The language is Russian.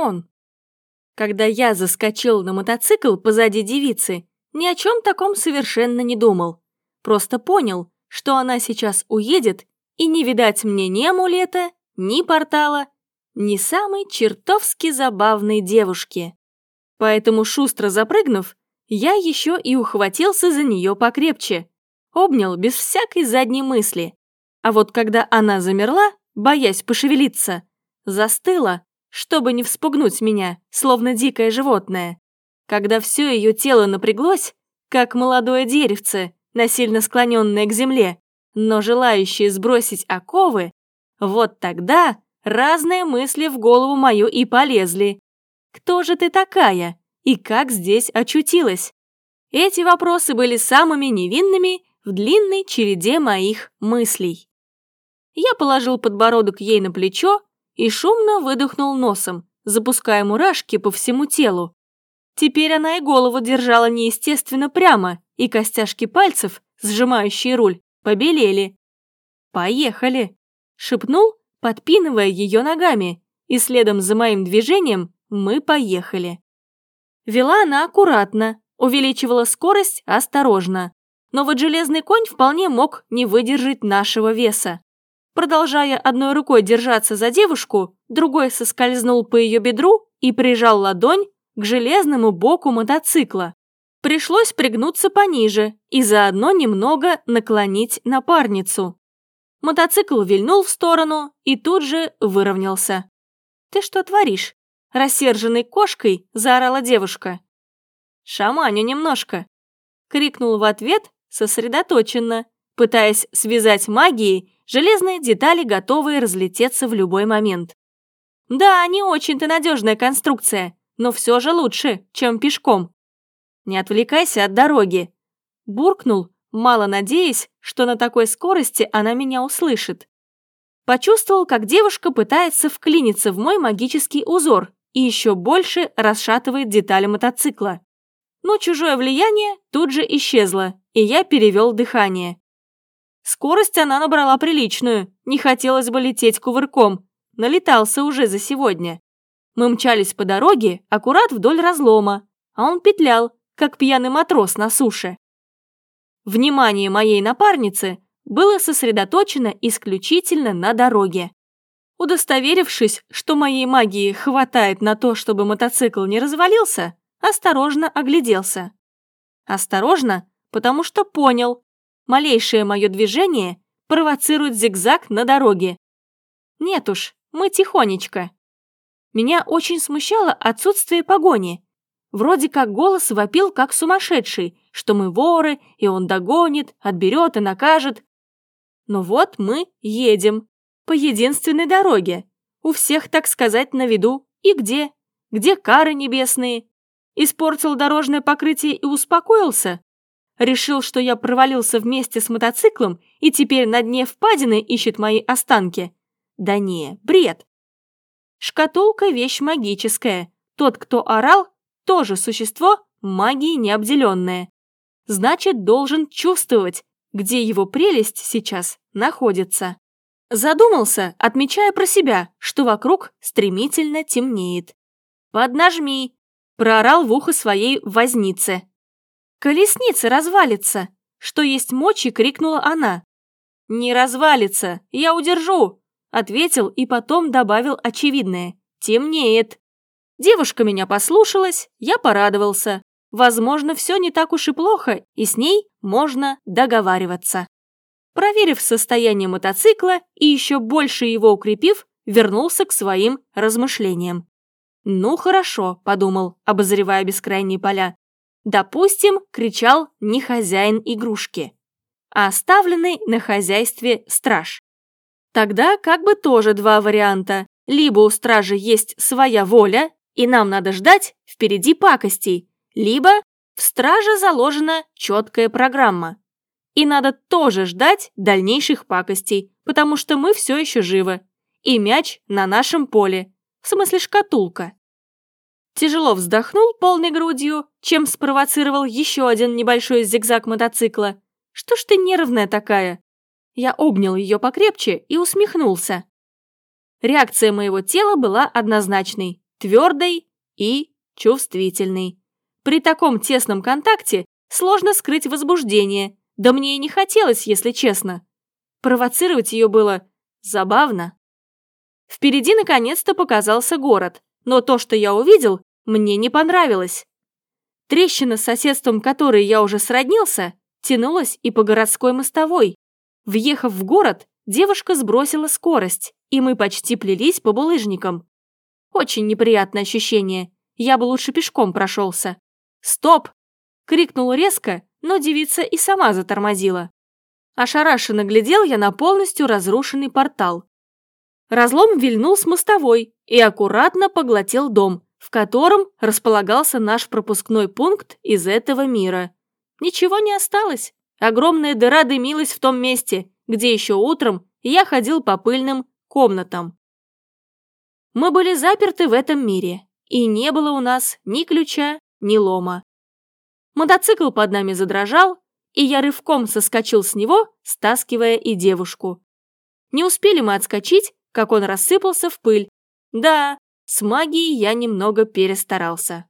он. Когда я заскочил на мотоцикл позади девицы, ни о чем таком совершенно не думал. Просто понял, что она сейчас уедет, и не видать мне ни амулета, ни портала, ни самой чертовски забавной девушки. Поэтому, шустро запрыгнув, я еще и ухватился за нее покрепче, обнял без всякой задней мысли. А вот когда она замерла, боясь пошевелиться, застыла, чтобы не вспугнуть меня, словно дикое животное. Когда все ее тело напряглось, как молодое деревце, насильно склоненное к земле, но желающее сбросить оковы, вот тогда разные мысли в голову мою и полезли. Кто же ты такая? И как здесь очутилась? Эти вопросы были самыми невинными в длинной череде моих мыслей. Я положил подбородок ей на плечо и шумно выдохнул носом, запуская мурашки по всему телу. Теперь она и голову держала неестественно прямо, и костяшки пальцев, сжимающие руль, побелели. «Поехали!» — шепнул, подпинывая ее ногами, и следом за моим движением мы поехали. Вела она аккуратно, увеличивала скорость осторожно, но вот железный конь вполне мог не выдержать нашего веса. Продолжая одной рукой держаться за девушку, другой соскользнул по ее бедру и прижал ладонь к железному боку мотоцикла. Пришлось пригнуться пониже и заодно немного наклонить напарницу. Мотоцикл вильнул в сторону и тут же выровнялся. «Ты что творишь?» – рассерженной кошкой заорала девушка. «Шаманю немножко!» – крикнул в ответ сосредоточенно, пытаясь связать магией Железные детали, готовые разлететься в любой момент. Да, не очень-то надежная конструкция, но все же лучше, чем пешком. Не отвлекайся от дороги. Буркнул, мало надеясь, что на такой скорости она меня услышит. Почувствовал, как девушка пытается вклиниться в мой магический узор и еще больше расшатывает детали мотоцикла. Но чужое влияние тут же исчезло, и я перевел дыхание. Скорость она набрала приличную, не хотелось бы лететь кувырком, налетался уже за сегодня. Мы мчались по дороге аккурат вдоль разлома, а он петлял, как пьяный матрос на суше. Внимание моей напарницы было сосредоточено исключительно на дороге. Удостоверившись, что моей магии хватает на то, чтобы мотоцикл не развалился, осторожно огляделся. Осторожно, потому что понял, Малейшее мое движение провоцирует зигзаг на дороге. Нет уж, мы тихонечко. Меня очень смущало отсутствие погони. Вроде как голос вопил, как сумасшедший, что мы воры, и он догонит, отберет и накажет. Но вот мы едем. По единственной дороге. У всех, так сказать, на виду. И где? Где кары небесные? Испортил дорожное покрытие и успокоился? Решил, что я провалился вместе с мотоциклом и теперь на дне впадины ищет мои останки. Да не, бред. Шкатулка – вещь магическая. Тот, кто орал, тоже существо магии необделенное. Значит, должен чувствовать, где его прелесть сейчас находится. Задумался, отмечая про себя, что вокруг стремительно темнеет. «Поднажми!» – проорал в ухо своей вознице. «Колесница развалится!» Что есть мочи, крикнула она. «Не развалится, я удержу!» Ответил и потом добавил очевидное. «Темнеет!» Девушка меня послушалась, я порадовался. Возможно, все не так уж и плохо, и с ней можно договариваться. Проверив состояние мотоцикла и еще больше его укрепив, вернулся к своим размышлениям. «Ну хорошо», — подумал, обозревая бескрайние поля. Допустим, кричал не хозяин игрушки, а оставленный на хозяйстве страж. Тогда как бы тоже два варианта. Либо у стражи есть своя воля, и нам надо ждать впереди пакостей, либо в страже заложена четкая программа. И надо тоже ждать дальнейших пакостей, потому что мы все еще живы. И мяч на нашем поле, в смысле шкатулка. Тяжело вздохнул полной грудью, чем спровоцировал еще один небольшой зигзаг мотоцикла. «Что ж ты нервная такая?» Я обнял ее покрепче и усмехнулся. Реакция моего тела была однозначной. твердой и чувствительной. При таком тесном контакте сложно скрыть возбуждение, да мне и не хотелось, если честно. Провоцировать ее было забавно. Впереди наконец-то показался город, но то, что я увидел, мне не понравилось. Трещина, с соседством которой я уже сроднился, тянулась и по городской мостовой. Въехав в город, девушка сбросила скорость, и мы почти плелись по булыжникам. Очень неприятное ощущение. Я бы лучше пешком прошелся. «Стоп!» — крикнул резко, но девица и сама затормозила. Ошарашенно глядел я на полностью разрушенный портал. Разлом вильнул с мостовой и аккуратно поглотил дом, в котором располагался наш пропускной пункт из этого мира. Ничего не осталось. Огромная дыра дымилась в том месте, где еще утром я ходил по пыльным комнатам. Мы были заперты в этом мире, и не было у нас ни ключа, ни лома. Мотоцикл под нами задрожал, и я рывком соскочил с него, стаскивая и девушку. Не успели мы отскочить, как он рассыпался в пыль. Да, с магией я немного перестарался.